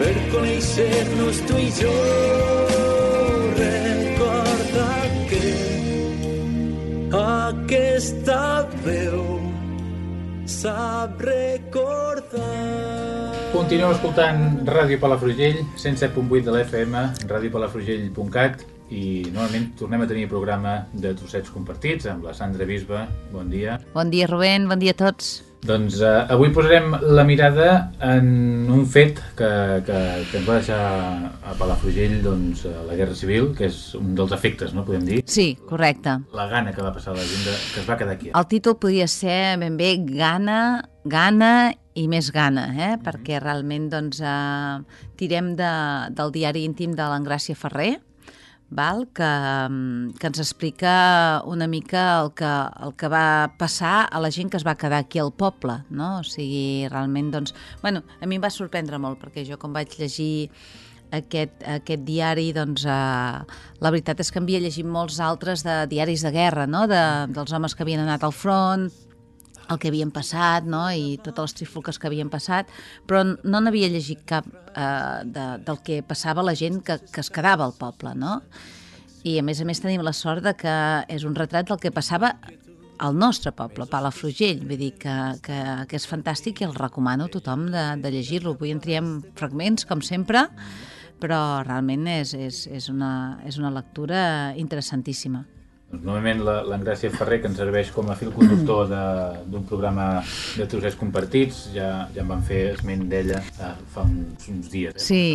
per conèixer-nos tu i jo. Recorda que aquesta veu sap recordar. Continueu escoltant Ràdio Palafrugell, 107.8 de l'FM, radiopalafrugell.cat i normalment tornem a tenir programa de trossets compartits amb la Sandra Bisba. Bon dia. Bon dia, Rubén, bon dia a tots. Doncs eh, avui posarem la mirada en un fet que, que, que ens va deixar a Palafrugell doncs, a la Guerra Civil, que és un dels efectes, no podem dir? Sí, correcte. La gana que va passar a la gent de, que es va quedar aquí. El títol podria ser ben bé Gana, Gana i més gana, eh? perquè realment doncs, eh, tirem de, del diari íntim de l'Engràcia Ferrer, val? Que, mm, que ens explica una mica el que, el que va passar a la gent que es va quedar aquí al poble, no? O sigui, realment, doncs... Bueno, a mi em va sorprendre molt, perquè jo com vaig llegir aquest, aquest diari, doncs, eh, la veritat és que havia llegit molts altres de diaris de guerra, no? de, dels homes que havien anat al front, el que havien passat no? i totes les trifulques que havien passat, però no n'havia llegit cap eh, de, del que passava la gent que, que es quedava al poble. No? I a més a més tenim la sort de que és un retrat del que passava al nostre poble, Palafrugell, vull dir que, que, que és fantàstic i el recomano a tothom de, de llegir-lo. Avui en triem fragments, com sempre, però realment és, és, és, una, és una lectura interessantíssima. Doncs novament l'Engràcia Ferrer, que ens serveix com a fil conductor d'un programa de trossets compartits, ja, ja en vam fer esment d'ella eh, fa uns, uns dies. Eh, sí,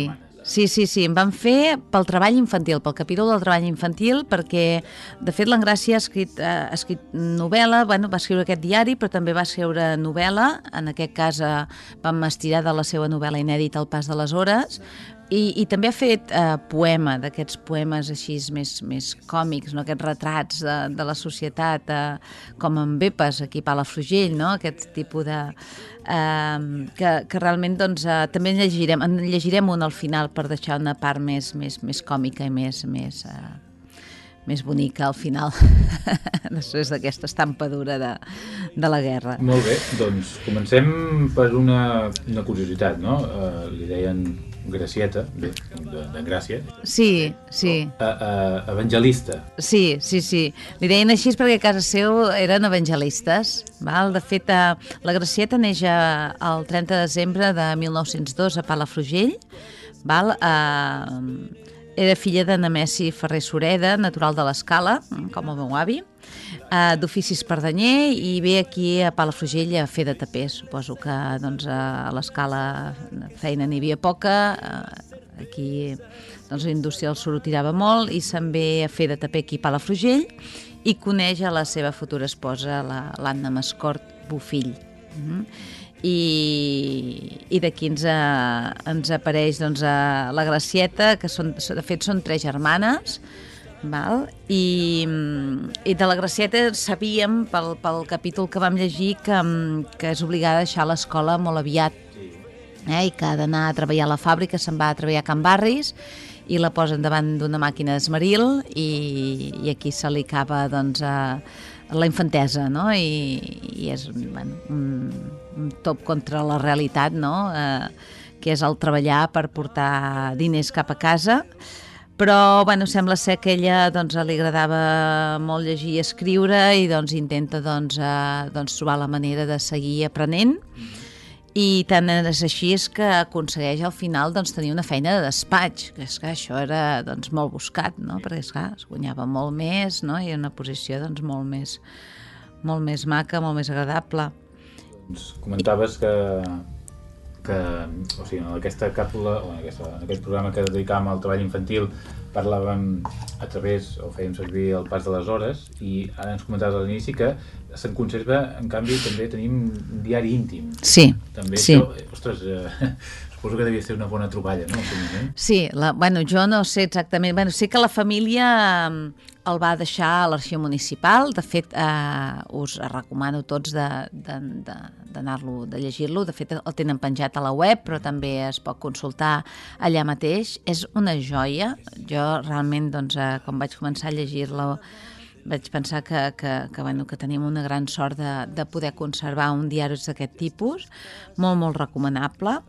Sí, sí, sí, em van fer pel treball infantil, pel capítol del treball infantil, perquè, de fet, l'Engràcia ha escrit, eh, ha escrit novel·la, bueno, va escriure aquest diari, però també va escriure novel·la, en aquest cas eh, vam estirar de la seva novel·la inèdita El pas de les hores, i, i també ha fet eh, poema, d'aquests poemes així més, més còmics, no? aquests retrats de, de la societat, eh, com en Bepes, aquí a Palafrugell, no? aquest tipus de... Eh, que, que realment doncs, eh, també en llegirem, en llegirem un al final per deixar una part més, més, més còmica i més, més, eh, més bonica al final, després d'aquesta estampa dura de, de la guerra. Molt bé, doncs comencem per una, una curiositat, no? Uh, li deien Gracieta, bé, de, de Gràcia. Sí, sí. Uh, uh, evangelista. Sí, sí, sí. Li deien així perquè a casa seu eren evangelistes. Val? De fet, uh, la Gracieta neix el 30 de desembre de 1902 a Palafrugell. Val? Uh, era filla de Nemesi Ferrer Sureda, natural de l'Escala, com el meu avi, eh, d'ofici espardanyer i ve aquí a Palafrugell a fer de taper. Suposo que doncs, a l'Escala feina n'hi havia poca, eh, aquí doncs, la indústria el sorotirava molt i se'n ve a fer de taper aquí a Palafrugell i coneix a la seva futura esposa, l'Anna Mascort Bufill. Mm -hmm i, i d'aquí ens, a, ens apareix doncs, a la Gracieta, que són, de fet són tres germanes, val? I, i de la Gracieta sabíem pel, pel capítol que vam llegir que, que és obligada a deixar l'escola molt aviat eh? i que ha d'anar a treballar a la fàbrica, se'n va a treballar a Can Barris i la posen davant d'una màquina d'esmeril i, i aquí se li acaba doncs, a, la infantesa, no? I, i és bueno, un, un top contra la realitat, no? Eh, que és el treballar per portar diners cap a casa, però bueno, sembla ser que ella doncs, li agradava molt llegir i escriure i doncs, intenta doncs, eh, doncs, trobar la manera de seguir aprenent. I tant és així és que aconsegueix al final doncs, tenir una feina de despatx, que és que això era doncs, molt buscat, no? perquè esclar, es guanyava molt més no? i una posició doncs, molt, més, molt més maca, molt més agradable. Doncs comentaves que, que o sigui, en aquesta càpsula, o en, aquesta, en aquest programa que dedicàvem al treball infantil, parlàvem a través, o fèiem servir el pas de les hores, i ara ens comentaves a l'inici que se'n conserva, en canvi, també tenim un diari íntim. Sí, també sí. Això, ostres, eh, Suposo que devia ser una bona troballa, no? moment. Sí, la, bueno, jo no sé exactament... Bueno, sé que la família el va deixar a l'arxiu municipal. De fet, eh, us recomano tots d'anar-lo, de, de, de llegir-lo. De fet, el tenen penjat a la web, però també es pot consultar allà mateix. És una joia. Jo realment, doncs, eh, quan vaig començar a llegir-lo, vaig pensar que, que, que, bueno, que tenim una gran sort de, de poder conservar un diari d'aquest tipus, molt, molt recomanable.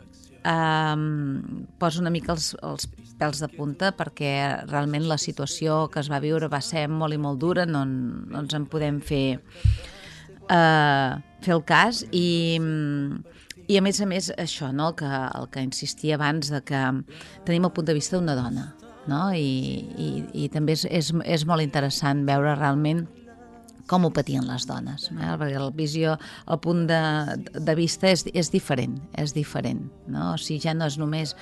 Um, poso una mica els, els pèls de punta perquè realment la situació que es va viure va ser molt i molt dura, no, no ens en podem fer, uh, fer el cas i, i a més a més això, no, el, que, el que insistia abans de que tenim el punt de vista d'una dona no? I, i, i també és, és, és molt interessant veure realment com ho patien les dones, eh? perquè la visió, el punt de, de vista és, és diferent, és diferent, no? O sigui, ja no és només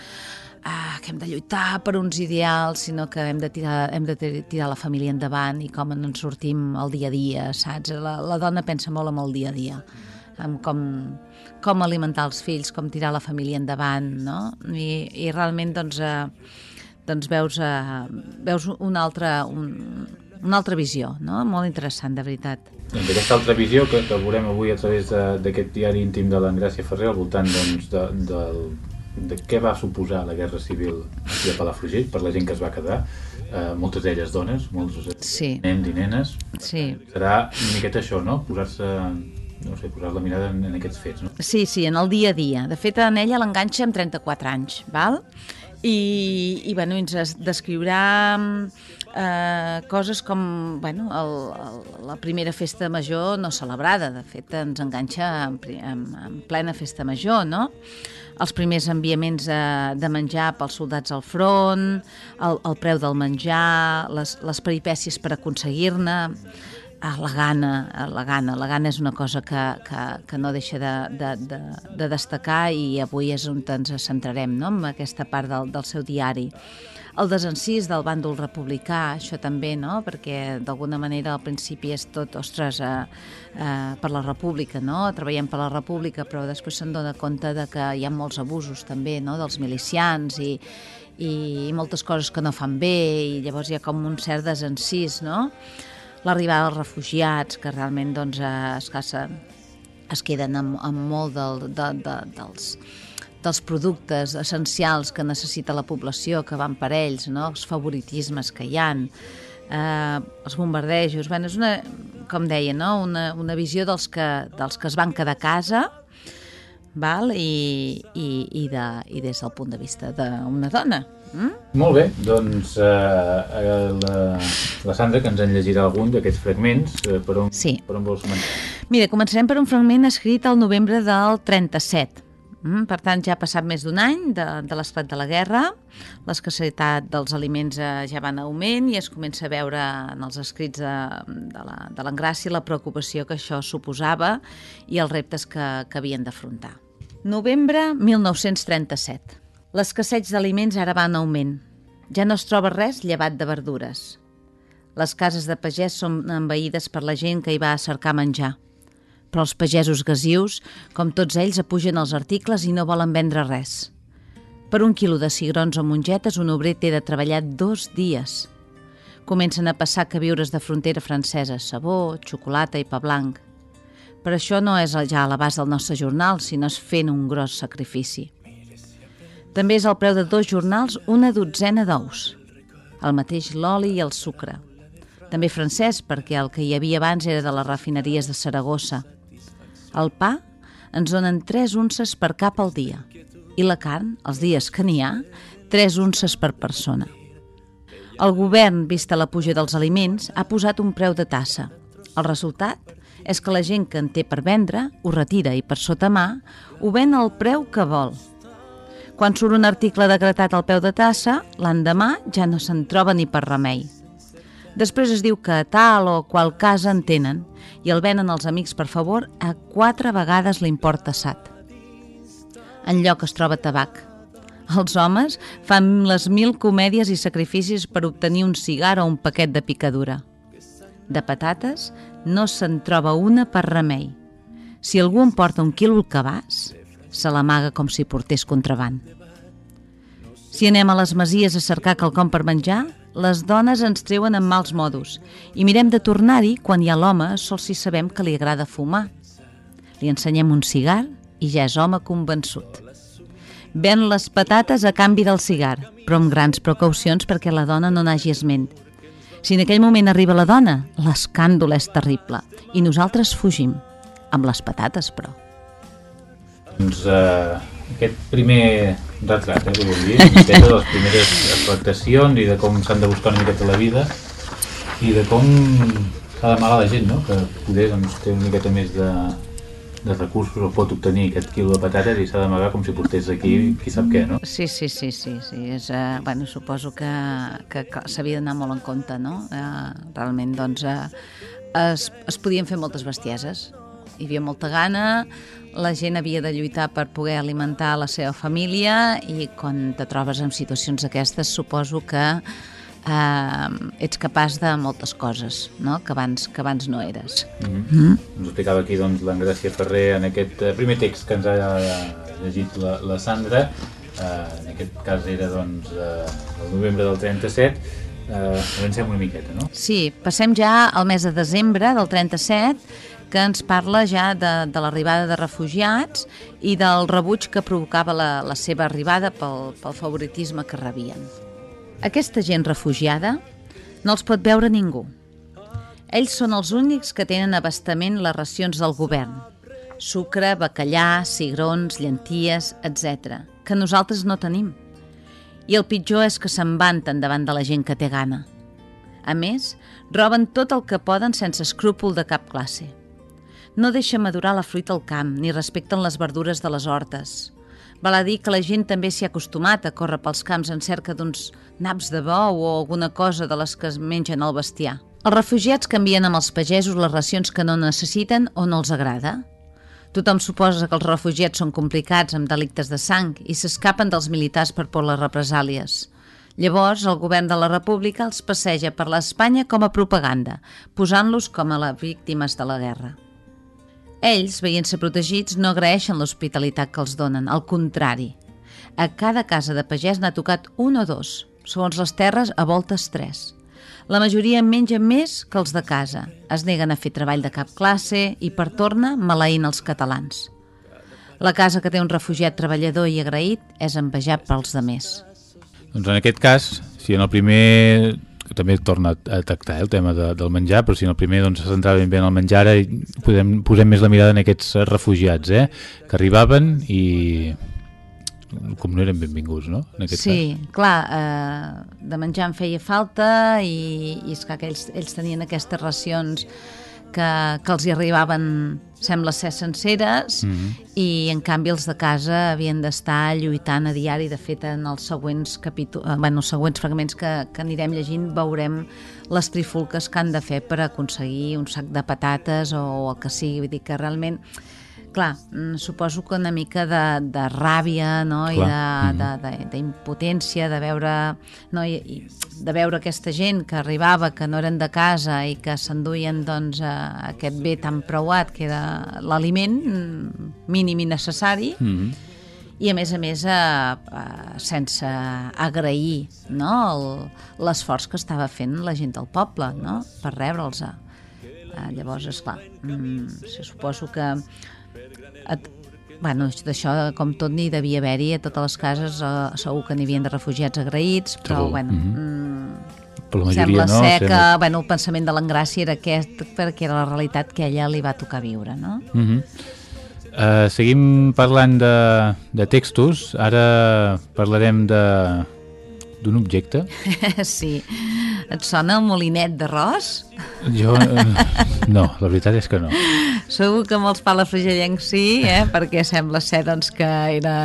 ah, que hem de lluitar per uns ideals, sinó que hem de tirar, hem de tirar la família endavant i com ens sortim el dia a dia, saps? La, la dona pensa molt en el dia a dia, en com, com alimentar els fills, com tirar la família endavant, no? I, i realment, doncs, eh, doncs veus, uh, veus una, altra, un, una altra visió, no? molt interessant, de veritat. Doncs aquesta altra visió que, que veurem avui a través d'aquest diari íntim de l'Engràcia Ferrer al voltant doncs, de, de, de què va suposar la Guerra Civil aquí a Palafrugell per la gent que es va quedar, eh, moltes d'elles dones, molts sí. nens i nenes. Sí. Serà una miqueta això, no? Posar-se no sé, posar la mirada en, en aquests fets, no? Sí, sí, en el dia a dia. De fet, en ella l'enganxa amb 34 anys, val? i, i bueno, ens descriurà eh, coses com bueno, el, el, la primera festa major no celebrada, de fet ens enganxa en, en, en plena festa major, no? els primers enviaments eh, de menjar pels soldats al front, el, el preu del menjar, les, les peripècies per aconseguir-ne, Ah, la gana, la gana. La gana és una cosa que, que, que no deixa de, de, de, de destacar i avui és on ens centrarem, no?, en aquesta part del, del seu diari. El desencís del bàndol republicà, això també, no?, perquè d'alguna manera al principi és tot, ostres, eh, eh, per la república, no?, treballem per la república, però després se'n dona compte de que hi ha molts abusos també, no?, dels milicians i, i moltes coses que no fan bé i llavors hi ha com un cert desencís, no?, l'arribada dels refugiats, que realment doncs, es, casa, es queden amb, amb molt del, de, de, dels, dels productes essencials que necessita la població, que van per ells, no? els favoritismes que hi han, eh, els bombardejos... Bé, és una, com deia, no? una, una visió dels que, dels que es van quedar a casa val? I, i, i, de, i des del punt de vista d'una dona, Mm? Molt bé, doncs eh, la, la Sandra que ens en llegirà algun d'aquests fragments, eh, per, on, sí. per on vols començar? Mira, començarem per un fragment escrit al novembre del 37. Mm, per tant, ja ha passat més d'un any de, de l'esclat de la guerra, l'escassetat dels aliments eh, ja va en augment i es comença a veure en els escrits de, de l'Engràcia la, la preocupació que això suposava i els reptes que, que havien d'afrontar. Novembre 1937. L'escasseig d'aliments ara va en augment. Ja no es troba res llevat de verdures. Les cases de pagès són envaïdes per la gent que hi va a cercar menjar. Però els pagesos gasius, com tots ells, apugen els articles i no volen vendre res. Per un quilo de cigrons o mongetes, un obrer té de treballar dos dies. Comencen a passar que viures de frontera francesa, sabó, xocolata i pa blanc. Per això no és ja a l'abast del nostre jornal, sinó és fent un gros sacrifici. També és el preu de dos jornals una dotzena d'ous. El mateix l'oli i el sucre. També francès, perquè el que hi havia abans era de les refineries de Saragossa. El pa ens donen 3 unces per cap al dia i la carn, els dies que n'hi ha, 3 unces per persona. El govern, vista la puja dels aliments, ha posat un preu de tassa. El resultat és que la gent que en té per vendre ho retira i per sota mà ho ven al preu que vol – quan surt un article decretat al peu de tassa, l'endemà ja no se'n troba ni per remei. Després es diu que tal o qual casa en tenen i el venen els amics per favor a quatre vegades l'import tassat. En lloc es troba tabac. Els homes fan les mil comèdies i sacrificis per obtenir un cigar o un paquet de picadura. De patates no se'n troba una per remei. Si algú em porta un quilo al cabàs, se l'amaga com si portés contraband. Si anem a les masies a cercar quelcom per menjar, les dones ens treuen en mals modos i mirem de tornar-hi quan hi ha l'home sols si sabem que li agrada fumar. Li ensenyem un cigar i ja és home convençut. Ven les patates a canvi del cigar, però amb grans precaucions perquè la dona no n'hagi esment. Si en aquell moment arriba la dona, l'escàndol és terrible i nosaltres fugim, amb les patates, però. Doncs eh, aquest primer retrat, eh, vull dir, de les primeres expectacions i de com s'han de buscar una miqueta la vida i de com s'ha d'amagar la gent, no? Que poder doncs, té una miqueta més de, de recursos o pot obtenir aquest quilo de patates i s'ha d'amagar com si portés aquí qui sap què, no? Sí, sí, sí, sí, sí. És, uh, bueno, suposo que, que, que s'havia d'anar molt en compte, no? Uh, realment, doncs, uh, es, es podien fer moltes bestieses. Hi havia molta gana, la gent havia de lluitar per poder alimentar la seva família i quan te trobes en situacions d'aquestes suposo que eh, ets capaç de moltes coses no? que, abans, que abans no eres. Mm -hmm. mm. Ens explicava aquí doncs, l'Engràcia Ferrer en aquest eh, primer text que ens ha llegit la, la Sandra, eh, en aquest cas era doncs, eh, el novembre del 37, eh, avancem una miqueta, no? Sí, passem ja al mes de desembre del 37 que ens parla ja de, de l'arribada de refugiats i del rebuig que provocava la, la seva arribada pel, pel favoritisme que rebien. Aquesta gent refugiada no els pot veure ningú. Ells són els únics que tenen abastament les racions del govern. Sucre, bacallà, cigrons, llenties, etc. que nosaltres no tenim. I el pitjor és que se'n vanten davant de la gent que té gana. A més, roben tot el que poden sense escrúpol de cap classe no deixa madurar la fruita al camp ni respecten les verdures de les hortes. Val a dir que la gent també s'hi ha acostumat a córrer pels camps en cerca d'uns naps de bou o alguna cosa de les que es mengen al bestiar. Els refugiats canvien amb els pagesos les racions que no necessiten o no els agrada. Tothom suposa que els refugiats són complicats amb delictes de sang i s'escapen dels militars per por les represàlies. Llavors, el govern de la República els passeja per l'Espanya com a propaganda, posant-los com a les víctimes de la guerra. Ells, veient-se protegits, no agraeixen l'hospitalitat que els donen, al contrari. A cada casa de pagès n'ha tocat un o dos, segons les terres, a voltes tres. La majoria menja més que els de casa, es neguen a fer treball de cap classe i, per torna, maleint els catalans. La casa que té un refugiat treballador i agraït és envejat pels de més. Doncs en aquest cas, si en el primer també torna a tractar eh, el tema de, del menjar, però si en el primer doncs, se centrava ben bé en el menjar, ara podem, posem més la mirada en aquests refugiats, eh, que arribaven i com no eren benvinguts, no? En aquest sí, cas. clar, eh, de menjar en feia falta i, i és que ells, ells tenien aquestes racions que, que els hi arribaven sembla ser senceres mm -hmm. i en canvi els de casa havien d'estar lluitant a diari de fet en els següents capítols, eh, bueno, els següents fragments que, que anirem llegint veurem les trifulques que han de fer per aconseguir un sac de patates o, o el que sigui, vull dir que realment clar, mm, suposo que una mica de, de ràbia no? i d'impotència de, de, de, de veure no? I, i de veure aquesta gent que arribava, que no eren de casa i que s'enduien doncs, aquest bé tan preuat que era l'aliment mm, mínim i necessari mm -hmm. i a més a més eh, eh, sense agrair no? l'esforç que estava fent la gent del poble no? per rebre'ls eh, llavors, esclar mm, suposo que bueno, d'això, com tot, n'hi devia haver-hi a totes les cases, eh, segur que n'hi havia de refugiats agraïts, però, segur. bueno, mm -hmm. però la majoria sembla no, ser sembla... que bueno, el pensament de l'Engràcia era aquest, perquè era la realitat que a ella li va tocar viure, no? Mm -hmm. uh, seguim parlant de, de textos, ara parlarem de d'un objecte? sí. Et sona el molinet d'arròs? Jo... Eh, no, la veritat és que no. Segur que molts palafrugellencs sí, eh? perquè sembla ser doncs, que era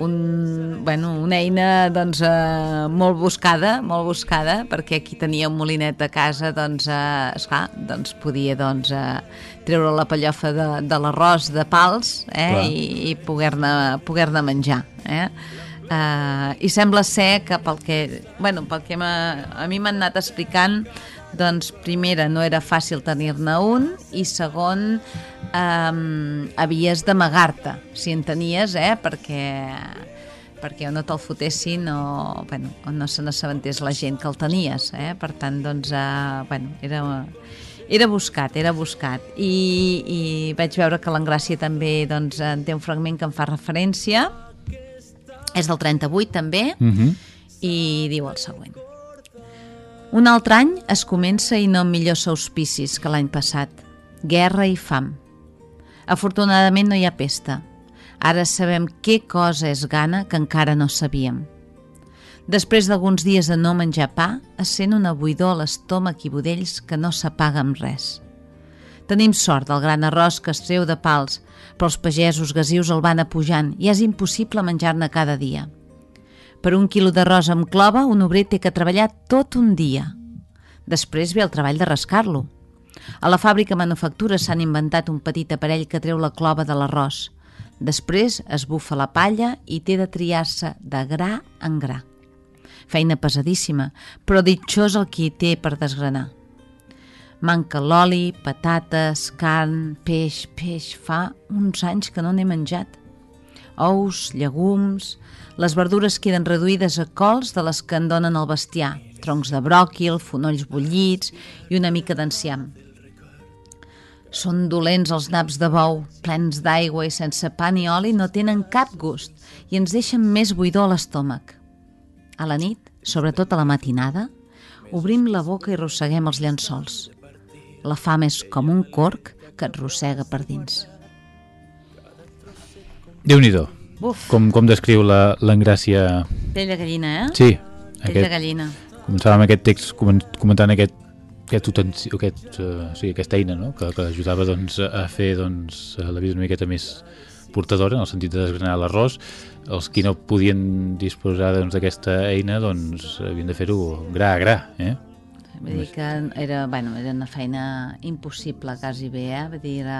un, bueno, una eina doncs, eh, molt buscada, molt buscada, perquè qui tenia un molinet a casa doncs, eh, esclar, doncs podia doncs, eh, treure la pallofa de, de l'arròs de pals eh, i, i poder-ne poder, -ne, menjar. Eh? Uh, I sembla ser que pel que, bueno, pel que a mi m'han anat explicant doncs primera no era fàcil tenir-ne un i segon um, havies d'amagar-te si en tenies, eh? perquè perquè no te'l fotessin o, bueno, o no se n'assabentés la gent que el tenies, eh? per tant, doncs, eh, bueno, era, era buscat, era buscat. I, i vaig veure que l'Engràcia també doncs, en té un fragment que em fa referència, és del 38 també, Mm -hmm. i diu el següent. Un altre any es comença i no amb millors auspicis que l'any passat. Guerra i fam. Afortunadament no hi ha pesta. Ara sabem què cosa és gana que encara no sabíem. Després d'alguns dies de no menjar pa, es sent una buidor a l'estómac i budells que no s'apaga amb res. Tenim sort del gran arròs que es treu de pals, però els pagesos gasius el van apujant i és impossible menjar-ne cada dia. Per un quilo d'arròs amb clova, un obrer té que treballar tot un dia. Després ve el treball de rascar-lo. A la fàbrica manufactura s'han inventat un petit aparell que treu la clova de l'arròs. Després es bufa la palla i té de triar-se de gra en gra. Feina pesadíssima, però ditxós el qui té per desgranar. Manca l'oli, patates, carn, peix, peix. Fa uns anys que no n'he menjat. Ous, llegums... Les verdures queden reduïdes a cols de les que en donen al bestiar, troncs de bròquil, fonolls bullits i una mica d'enciam. Són dolents els naps de bou, plens d'aigua i sense pa ni oli, no tenen cap gust i ens deixen més buidor a l'estómac. A la nit, sobretot a la matinada, obrim la boca i arrosseguem els llençols. La fam és com un corc que et rossega per dins. Déu-n'hi-do. Com, com descriu la- l'engràcia... pell de gallina, eh? Sí, Pell de aquest, gallina. començàvem aquest text comen- comentant aquest aquest, aquest, uh, sí, aquesta eina no? que, que ajudava doncs, a fer doncs, la vida una miqueta més portadora en el sentit de desgranar l'arròs els qui no podien disposar doncs, d'aquesta eina doncs havien de fer-ho gra a gra eh? Vull dir que era, bueno, era una feina impossible, quasi bé, eh? Vull dir, era,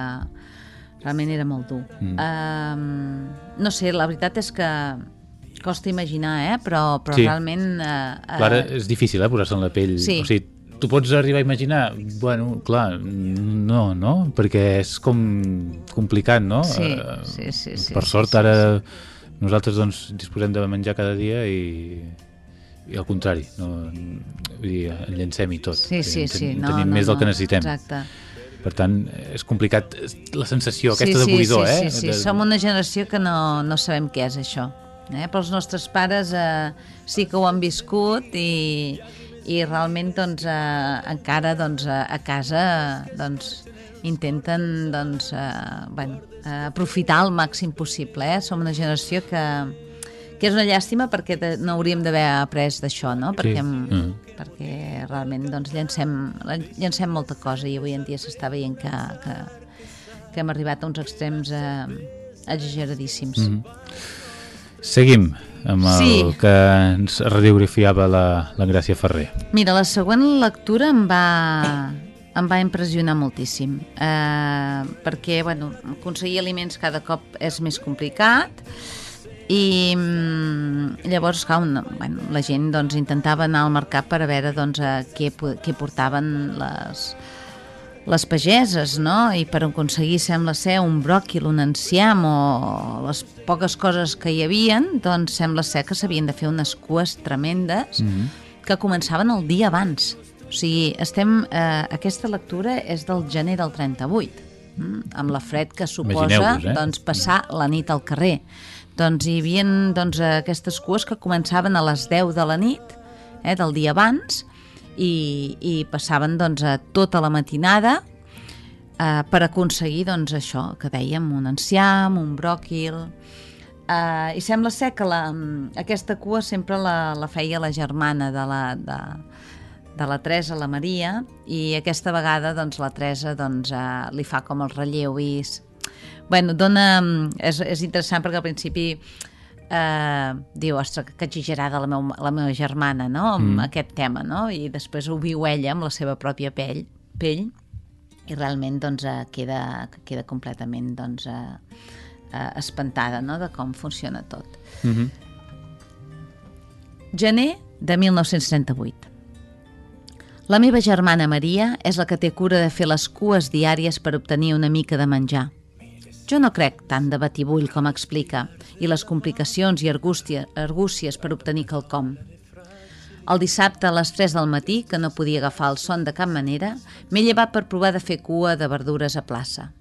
realment era molt dur. Mm. Um, no sé, la veritat és que costa imaginar, eh? Però, però Sí. realment... Uh, clar, és difícil eh, posar-se en la pell Sí. o sigui, tu pots arribar a imaginar bueno, clar, no, no perquè és com complicat no? Sí, Eh, sí, sí, sí, per sí, sort sí, ara nosaltres doncs disposem de menjar cada dia i, i al contrari no, vull dir, en llancem i tot Sí, sí, ten- sí. No, tenim no, més del no. que necessitem Exacte. per tant és complicat la sensació Sí, aquesta sí, de buidor sí, eh? sí, sí. De- Som una generació que no, no sabem què és això. Eh? Però els nostres pares eh, sí que ho han viscut i, i realment doncs, eh, encara doncs, a, a casa eh, doncs, intenten doncs, eh, bueno, eh, aprofitar el màxim possible. Eh? Som una generació que, que és una llàstima perquè de, no hauríem d'haver après d'això, no? Perquè, Mm. perquè realment doncs, llancem, llancem molta cosa i avui en dia s'està veient que, que, que hem arribat a uns extrems eh, exageradíssims. Mm seguim amb el Sí. que ens radiografiava la, la Gràcia Ferrer Mira, la següent lectura em va, em va impressionar moltíssim, eh, perquè bueno, aconseguir aliments cada cop és més complicat i mm, llavors clar, una, bueno, la gent doncs, intentava anar al mercat per a veure doncs, a què, què portaven les, les pageses, no? I per aconseguir, sembla ser, un bròquil, un enciam o les poques coses que hi havien, doncs sembla ser que s'havien de fer unes cues tremendes mm -hmm. que començaven el dia abans. O sigui, estem, eh, aquesta lectura és del gener del 38, mm? amb la fred que suposa eh? doncs, passar la nit al carrer. Doncs hi havia doncs, aquestes cues que començaven a les 10 de la nit, eh, del dia abans, i, i passaven doncs, a tota la matinada eh, per aconseguir doncs, això que dèiem, un enciam, un bròquil... Eh, I sembla ser que la, aquesta cua sempre la, la feia la germana de la, de, de la Teresa, la Maria, i aquesta vegada doncs, la Teresa doncs, eh, li fa com el relleu i... Bueno, dona... És, és interessant perquè al principi eh, diu, ostres, que exagerada la, meu, la meva germana, no?, amb mm. aquest tema, no?, i després ho viu ella amb la seva pròpia pell, pell i realment, doncs, eh, queda, queda completament, doncs, eh, eh, espantada, no?, de com funciona tot. mm -hmm. Gener de 1938. La meva germana Maria és la que té cura de fer les cues diàries per obtenir una mica de menjar. Jo no crec tant de batibull com explica, i les complicacions i argúcies per obtenir quelcom. El dissabte a les 3 del matí, que no podia agafar el son de cap manera, m'he llevat per provar de fer cua de verdures a plaça.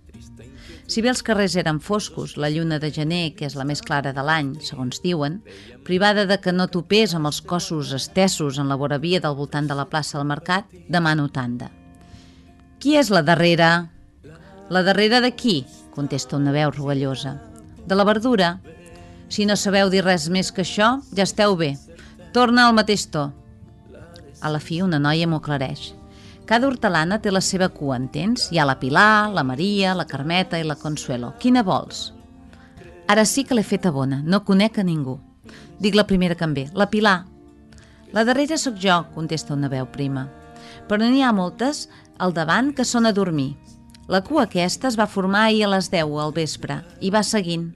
Si bé els carrers eren foscos, la lluna de gener, que és la més clara de l'any, segons diuen, privada de que no topés amb els cossos estessos en la voravia del voltant de la plaça del Mercat, demano tanda. Qui és la darrera? La darrera de qui? Contesta una veu rogallosa. De la verdura. Si no sabeu dir res més que això, ja esteu bé. Torna al mateix to. A la fi, una noia m'ho aclareix. Cada hortelana té la seva cua, entens? Hi ha la Pilar, la Maria, la Carmeta i la Consuelo. Quina vols? Ara sí que l'he feta bona, no conec a ningú. Dic la primera que em ve, la Pilar. La darrera sóc jo, contesta una veu prima. Però n'hi ha moltes al davant que són a dormir. La cua aquesta es va formar ahir a les 10 al vespre i va seguint.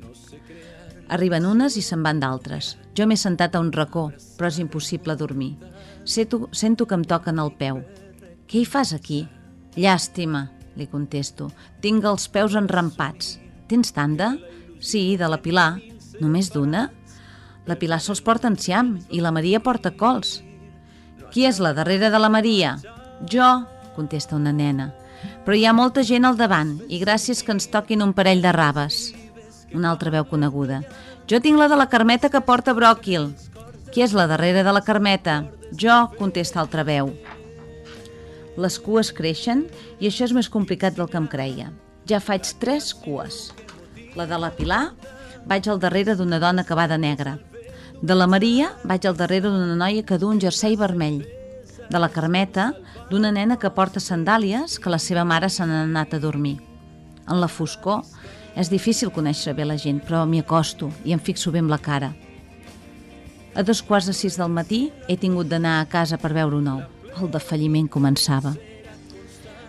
Arriben unes i se'n van d'altres. Jo m'he sentat a un racó, però és impossible dormir. Sento, sento que em toquen el peu. Què hi fas aquí? Llàstima, li contesto. Tinc els peus enrampats. Tens tanda? Sí, de la Pilar. Només d'una? La Pilar se'ls porta enciam i la Maria porta cols. Qui és la darrera de la Maria? Jo, contesta una nena. Però hi ha molta gent al davant i gràcies que ens toquin un parell de raves. Una altra veu coneguda. Jo tinc la de la Carmeta que porta bròquil. Qui és la darrera de la Carmeta? Jo, contesta altra veu. Les cues creixen i això és més complicat del que em creia. Ja faig tres cues. La de la Pilar vaig al darrere d'una dona que va de negre. De la Maria vaig al darrere d'una noia que du un jersei vermell. De la Carmeta, d'una nena que porta sandàlies que la seva mare se n'ha anat a dormir. En la foscor és difícil conèixer bé la gent, però m'hi acosto i em fixo bé amb la cara. A dos quarts de sis del matí he tingut d'anar a casa per veure un ou. El defalliment començava.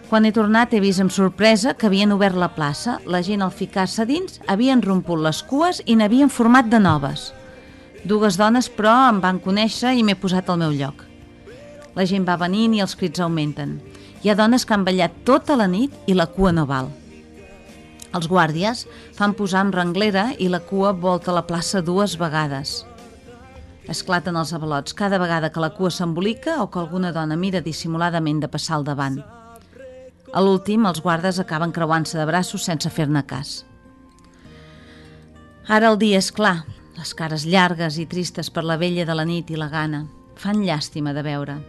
Quan he tornat he vist amb sorpresa que havien obert la plaça, la gent al ficar-se dins havien romput les cues i n'havien format de noves. Dues dones, però, em van conèixer i m'he posat al meu lloc. La gent va venint i els crits augmenten. Hi ha dones que han ballat tota la nit i la cua no val. Els guàrdies fan posar amb renglera i la cua volta la plaça dues vegades. Esclaten els avalots cada vegada que la cua s'embolica o que alguna dona mira dissimuladament de passar al davant. A l'últim, els guardes acaben creuant-se de braços sense fer-ne cas. Ara el dia és clar, les cares llargues i tristes per la vella de la nit i la gana. Fan llàstima de veure.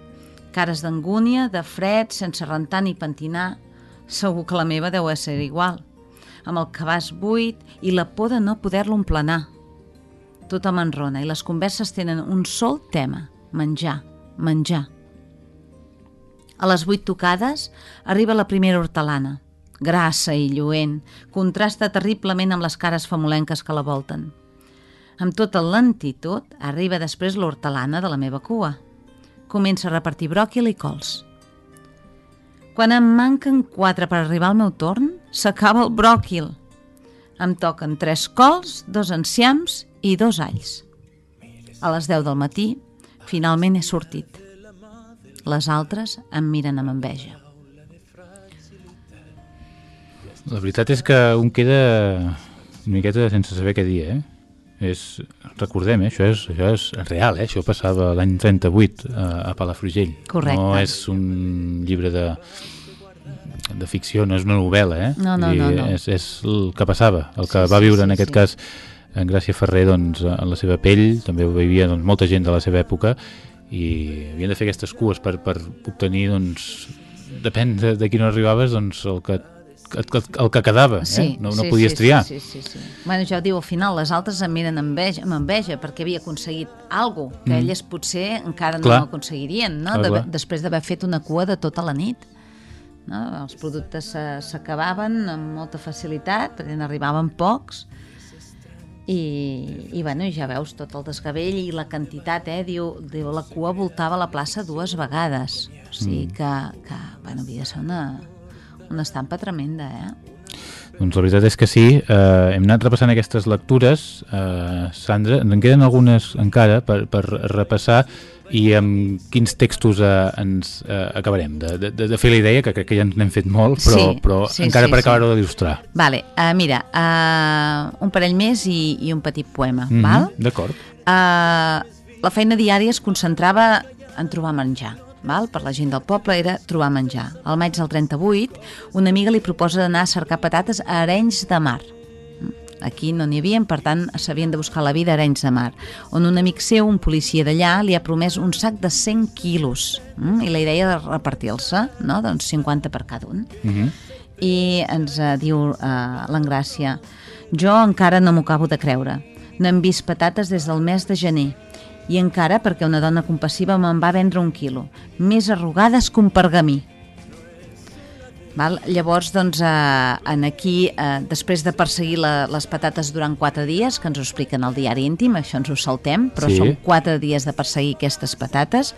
Cares d'angúnia, de fred, sense rentar ni pentinar. Segur que la meva deu ser igual. Amb el cabàs buit i la por de no poder-lo emplenar. Tothom enrona i les converses tenen un sol tema, menjar, menjar. A les vuit tocades arriba la primera hortelana. Grassa i lluent, contrasta terriblement amb les cares famolenques que la volten. Amb tota lentitud arriba després l'hortelana de la meva cua. Comença a repartir bròquil i cols. Quan em manquen quatre per arribar al meu torn, s'acaba el bròquil. Em toquen tres cols, dos enciams i dos alls. A les 10 del matí, finalment he sortit. Les altres em miren amb enveja. La veritat és que un queda una miqueta sense saber què dir, eh? És, recordem, eh? això, és, això és real, eh? això passava l'any 38 a, a Palafrugell. Correcte. No és un llibre de, de ficció, no és una novel·la, eh? No, no, dir, no, no. És, és el que passava, el que Sí, va sí, viure sí, en aquest sí. cas en Gràcia Ferrer doncs, en la seva pell, també ho vivia doncs, molta gent de la seva època i havien de fer aquestes cues per, per obtenir, doncs, depèn de, de quin arribaves, doncs, el que, el, que- el que quedava, eh? no, no podies sí, triar. Sí, sí, sí, sí. Bueno, ja ho diu al final, les altres em miren amb enveja, amb enveja perquè havia aconseguit cosa que Mm. elles potser encara Clar. no aconseguirien, no? Clar, De, després d'haver fet una cua de tota la nit. No? Els productes s'acabaven amb molta facilitat, perquè n'arribaven pocs, i, i bueno, ja veus tot el desgavell i la quantitat, eh? Diu, diu la cua voltava la plaça dues vegades. O sigui que, que bueno, havia de ser una, una estampa tremenda, eh? Doncs la veritat és que sí, eh, hem anat repassant aquestes lectures, eh, Sandra, en queden algunes encara per, per repassar i amb quins textos eh, ens eh, acabarem de, de, de fer la idea, que crec que ja ens n'hem fet molt, però, Sí, però sí, encara sí, per sí. acabar-ho d'il·lustrar. Vale, uh, mira, uh, un parell més i, i un petit poema, Mhm, val? D'acord. Uh, la feina diària es concentrava en trobar menjar. Val? Per la gent del poble era trobar menjar. Al maig del 38, una amiga li proposa d'anar a cercar patates a Arenys de Mar. Aquí no n'hi havia, per tant, s'havien de buscar la vida a Arenys de Mar, on un amic seu, un policia d'allà, li ha promès un sac de 100 quilos, mm? i la idea de repartir-se, no? doncs 50 per cada un. Mhm. I ens uh, diu uh, l'Engràcia, jo encara no m'ho acabo de creure. No hem vist patates des del mes de gener. I encara perquè una dona compassiva me'n va vendre un quilo, més arrugades que un pergamí. Val? Llavors, doncs, eh, en aquí, eh, després de perseguir la, les patates durant quatre dies, que ens ho expliquen al diari íntim, això ens ho saltem, però Sí. són quatre dies de perseguir aquestes patates,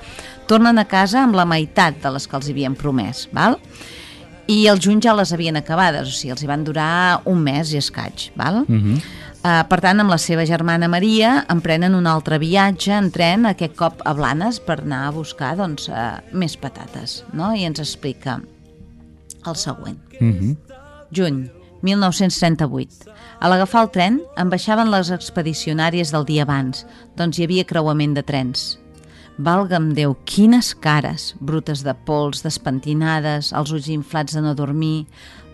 tornen a casa amb la meitat de les que els havien promès. Val? I el juny ja les havien acabades, o sigui, els hi van durar un mes i escaig. Val? Mhm. Uh, per tant, amb la seva germana Maria emprenen un altre viatge en tren, aquest cop a Blanes, per anar a buscar doncs, uh, més patates. No? I ens explica el següent. Mhm. Juny, 1938. A l'agafar el tren, em baixaven les expedicionàries del dia abans, doncs hi havia creuament de trens. Valga'm Déu, quines cares, brutes de pols, despentinades, els ulls inflats de no dormir,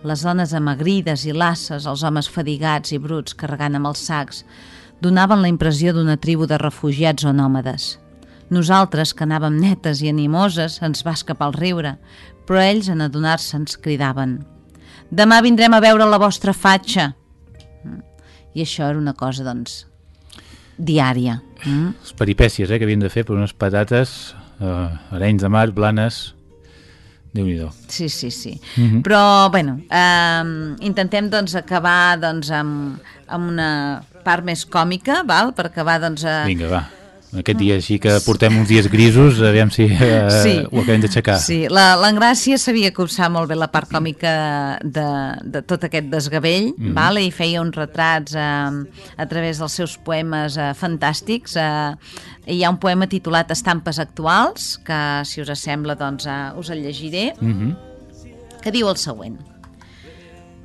les dones amagrides i lasses, els homes fadigats i bruts carregant amb els sacs, donaven la impressió d'una tribu de refugiats o nòmades. Nosaltres, que anàvem netes i animoses, ens va escapar el riure, però ells, en adonar-se, ens cridaven «Demà vindrem a veure la vostra fatxa!» Mm. I això era una cosa, doncs, diària. Mm? Les peripècies eh, que havien de fer per unes patates, eh, arenys de mar, blanes... déu nhi Sí, sí, sí. Mhm. Però, bueno, eh, intentem doncs, acabar doncs, amb, amb una part més còmica, val? per acabar doncs, a... Vinga, va. Aquest dia així que portem uns dies grisos, aviam si eh, Sí. ho acabem d'aixecar. Sí, la- l'Engràcia sabia copsar molt bé la part còmica de, de tot aquest desgavell, mm Mhm. vale? i feia uns retrats eh, a través dels seus poemes eh, fantàstics. Eh, hi ha un poema titulat Estampes actuals, que si us sembla doncs, eh, us el llegiré, Mhm. que diu el següent.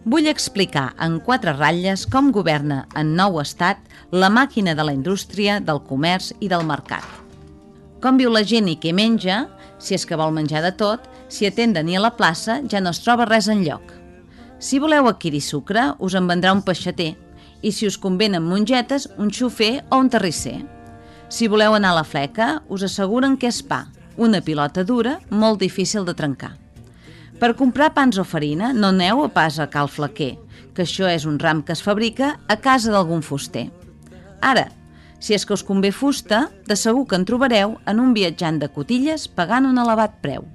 Vull explicar en quatre ratlles com governa en nou estat la màquina de la indústria, del comerç i del mercat. Com viu la gent i què menja, si és que vol menjar de tot, si atén ni a la plaça ja no es troba res en lloc. Si voleu adquirir sucre, us en vendrà un peixater, i si us convenen mongetes, un xofer o un terrisser. Si voleu anar a la fleca, us asseguren que és pa, una pilota dura molt difícil de trencar. Per comprar pans o farina no aneu a pas a cal flaquer, que això és un ram que es fabrica a casa d'algun fuster. Ara, si és que us convé fusta, de segur que en trobareu en un viatjant de cotilles pagant un elevat preu.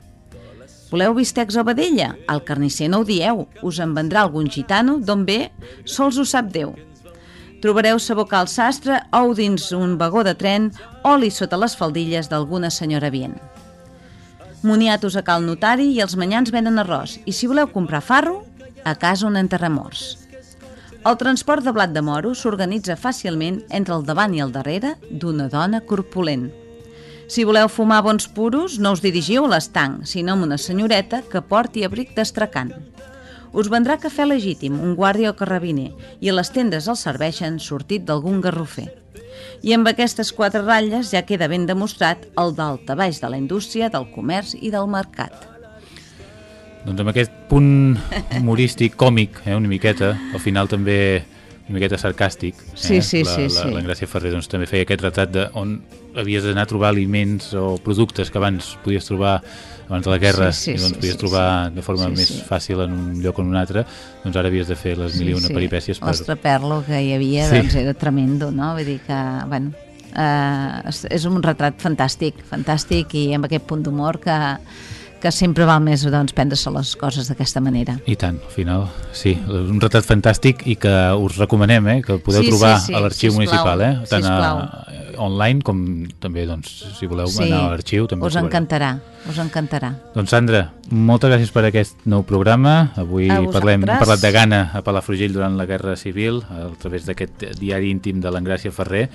Voleu bistecs o vedella? Al carnisser no ho dieu, us en vendrà algun gitano d'on ve, sols ho sap Déu. Trobareu sabó cal sastre, ou dins un vagó de tren, oli sota les faldilles d'alguna senyora vient. Moniatos a cal notari i els manyans venen arròs. I si voleu comprar farro, a casa un enterramorts. El transport de blat de moro s'organitza fàcilment entre el davant i el darrere d'una dona corpulent. Si voleu fumar bons puros, no us dirigiu a l'estanc, sinó a una senyoreta que porti abric d'estracant. Us vendrà cafè legítim, un guàrdia o carrabiner, i a les tendes el serveixen sortit d'algun garrofer. I amb aquestes quatre ratlles ja queda ben demostrat el daltabaix de la indústria, del comerç i del mercat. Doncs amb aquest punt humorístic, còmic, eh, una miqueta, al final també una miqueta sarcàstic. Eh? Sí, sí, la, sí, la, sí. L'Engràcia Ferrer doncs, també feia aquest retrat de on havies d'anar a trobar aliments o productes que abans podies trobar abans de la guerra Sí, sí, i doncs sí, podies sí, trobar sí. de forma Sí, més sí. fàcil en un lloc o en un altre, doncs ara havies de fer les mil i una peripècies per... L'estraperlo que hi havia Sí. doncs, era tremendo, no? Vull dir que, bueno, eh, és- un retrat fantàstic, fantàstic i amb aquest punt d'humor que, que sempre val més doncs, prendre-se les coses d'aquesta manera. I tant, al final, sí, un retrat fantàstic i que us recomanem, eh, que el podeu Sí, trobar sí, sí, a l'arxiu municipal, eh? Tant sisplau. a, online, com també, doncs, si voleu Sí, anar a l'arxiu, també us encantarà, us encantarà. Doncs Sandra, moltes gràcies per aquest nou programa. Avui parlem, hem parlat de Gana a Palafrugell durant la Guerra Civil a través d'aquest diari íntim de l'Engràcia Ferrer.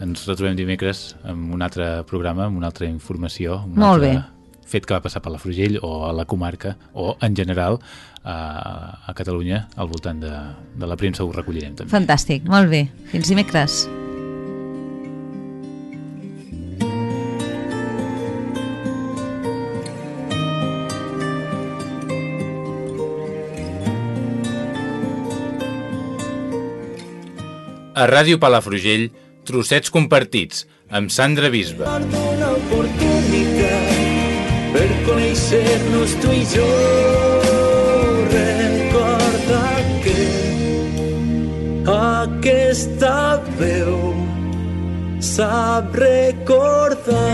Ens retrobem dimecres amb un altre programa, amb una altra informació, un Molt altre bé. fet que va passar a Palafrugell o a la comarca o en general a, a Catalunya al voltant de, de la premsa ho recollirem també. Fantàstic, molt bé. Fins dimecres. A Ràdio Palafrugell, trossets compartits, amb Sandra Bisba. Per conèixer-nos tu i jo. Recorda que aquesta veu sap recordar